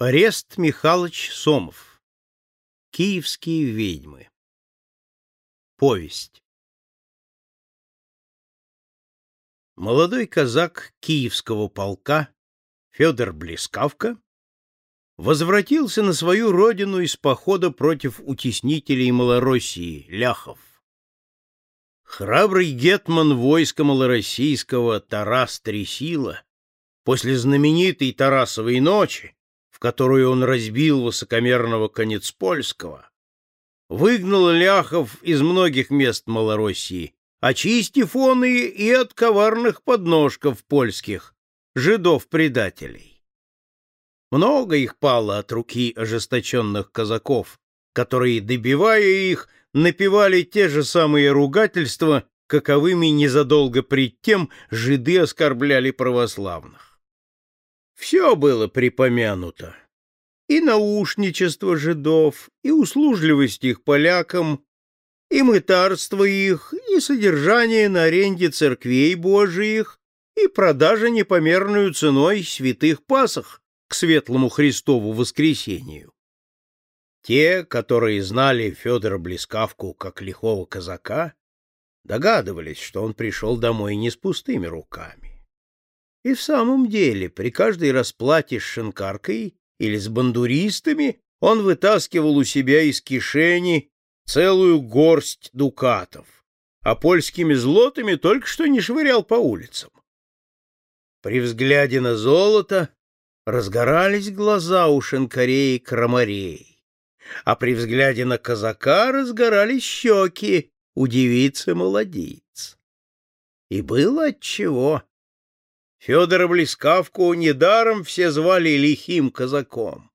Арест Михайлович Сомов. Киевские ведьмы. Повесть. Молодой казак Киевского полка Федор Блескавка возвратился на свою родину из похода против утеснителей Малороссии, ляхов. Храбрый гетман войска малороссийского Тарас Тресила после знаменитой Тарасовой ночи которую он разбил высокомерного конец польского, выгнал ляхов из многих мест Малороссии, очистив он и, и от коварных подножков польских, жидов-предателей. Много их пало от руки ожесточенных казаков, которые, добивая их, напевали те же самые ругательства, каковыми незадолго пред тем жиды оскорбляли православных. Все было припомянуто. И наушничество жидов, и услужливость их полякам, и мытарство их, и содержание на аренде церквей божиих, и продажа непомерную ценой святых пасах к светлому Христову воскресению. Те, которые знали Федора Блескавку как лихого казака, догадывались, что он пришел домой не с пустыми руками. И в самом деле, при каждой расплате с шинкаркой или с бандуристами он вытаскивал у себя из кишени целую горсть дукатов, а польскими злотами только что не швырял по улицам. При взгляде на золото разгорались глаза у шинкарей и крамарей, а при взгляде на казака разгорались щеки у девицы-молодиц. И было отчего. Федора Блескавку недаром все звали лихим казаком.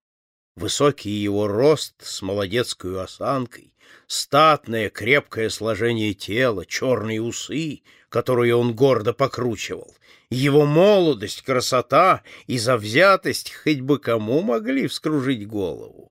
Высокий его рост с молодецкой осанкой, статное крепкое сложение тела, черные усы, которые он гордо покручивал, его молодость, красота и завзятость хоть бы кому могли вскружить голову.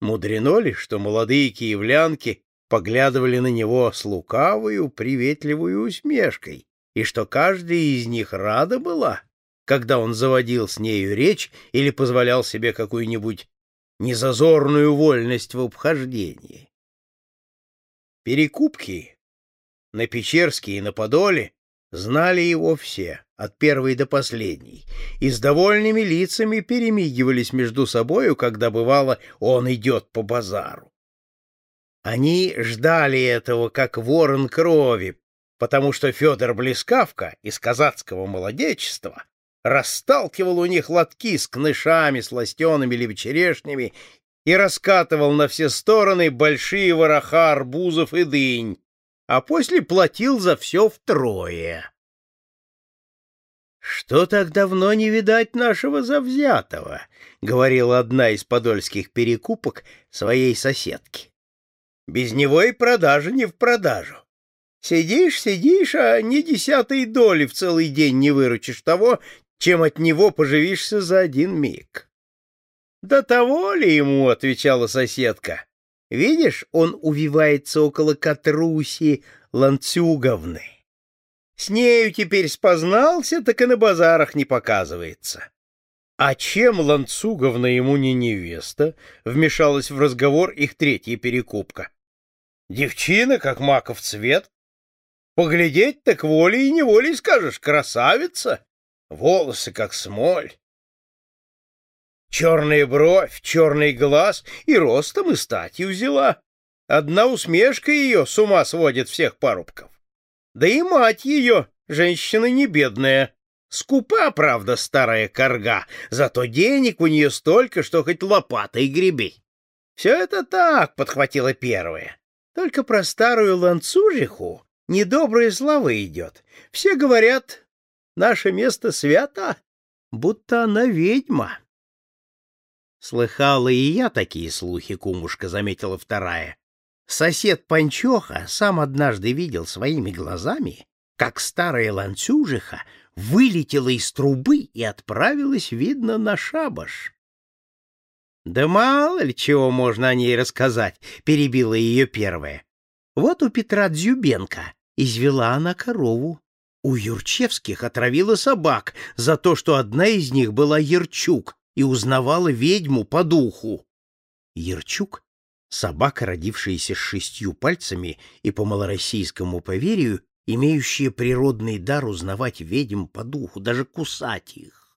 Мудрено ли, что молодые киевлянки поглядывали на него с лукавою, приветливой усмешкой, и что каждая из них рада была, когда он заводил с нею речь или позволял себе какую-нибудь незазорную вольность в обхождении. Перекупки на Печерске и на Подоле знали его все, от первой до последней, и с довольными лицами перемигивались между собою, когда, бывало, он идет по базару. Они ждали этого, как ворон крови, потому что Федор Блескавка из казацкого молодечества расталкивал у них лотки с кнышами, сластенными или вечерешнями и раскатывал на все стороны большие вороха арбузов и дынь, а после платил за все втрое. «Что так давно не видать нашего завзятого?» — говорила одна из подольских перекупок своей соседке. «Без него и продажа не в продажу. Сидишь, сидишь, а ни десятой доли в целый день не выручишь того, чем от него поживишься за один миг. — Да того ли ему, — отвечала соседка. — Видишь, он увивается около Катруси Ланцюговны. С нею теперь спознался, так и на базарах не показывается. — А чем Ланцуговна ему не невеста? — вмешалась в разговор их третья перекупка. — Девчина, как маков цвет, Поглядеть так волей и неволей скажешь, красавица, волосы как смоль. Черная бровь, черный глаз и ростом и статью взяла. Одна усмешка ее с ума сводит всех парубков. Да и мать ее, женщина не бедная, скупа, правда, старая корга, зато денег у нее столько, что хоть лопатой греби. Все это так, — подхватила первая. Только про старую ланцужиху недобрая слава идет. Все говорят, наше место свято, будто она ведьма. Слыхала и я такие слухи, кумушка, заметила вторая. Сосед Панчоха сам однажды видел своими глазами, как старая ланцюжиха вылетела из трубы и отправилась, видно, на шабаш. Да мало ли чего можно о ней рассказать, перебила ее первая. Вот у Петра Дзюбенко извела она корову. У Юрчевских отравила собак за то, что одна из них была Ерчук, и узнавала ведьму по духу. Ярчук, собака, родившаяся с шестью пальцами и по малороссийскому поверью, имеющая природный дар узнавать ведьм по духу, даже кусать их.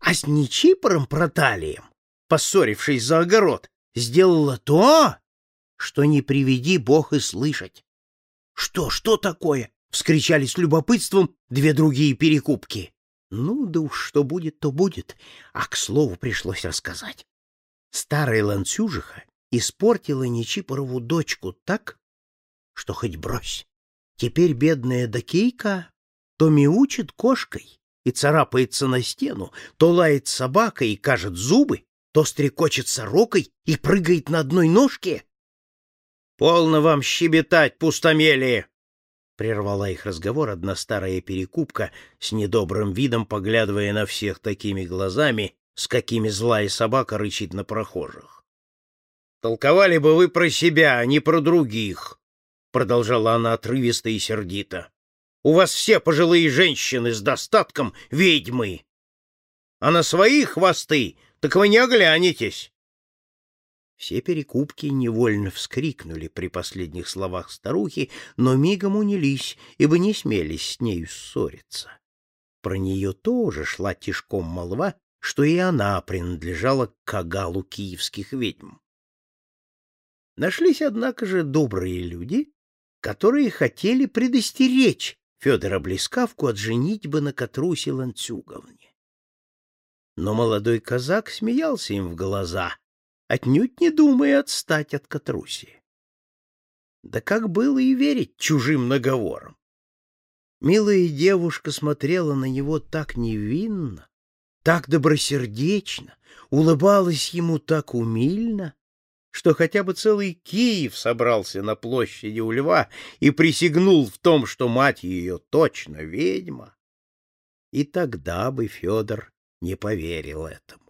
А с Нечипором Проталием, поссорившись за огород, сделала то, что не приведи бог и слышать. — Что, что такое? — вскричали с любопытством две другие перекупки. Ну, да уж что будет, то будет, а к слову пришлось рассказать. Старая ланцюжиха испортила Нечипорову дочку так, что хоть брось. Теперь бедная Дакейка то мяучит кошкой и царапается на стену, то лает собакой и кажет зубы, то стрекочет сорокой и прыгает на одной ножке. — Полно вам щебетать, пустомелие! — прервала их разговор одна старая перекупка с недобрым видом, поглядывая на всех такими глазами, с какими злая собака рычит на прохожих. — Толковали бы вы про себя, а не про других, — продолжала она отрывисто и сердито. — У вас все пожилые женщины с достатком ведьмы. А на свои хвосты так вы не оглянетесь. Все перекупки невольно вскрикнули при последних словах старухи, но мигом унялись, ибо не смелись с нею ссориться. Про нее тоже шла тишком молва, что и она принадлежала к кагалу киевских ведьм. Нашлись, однако же, добрые люди, которые хотели предостеречь Федора Блескавку от женитьбы на Катрусе Ланцюговне. Но молодой казак смеялся им в глаза, отнюдь не думая отстать от Катруси. Да как было и верить чужим наговорам? Милая девушка смотрела на него так невинно, так добросердечно, улыбалась ему так умильно, что хотя бы целый Киев собрался на площади у льва и присягнул в том, что мать ее точно ведьма, и тогда бы Федор не поверил этому.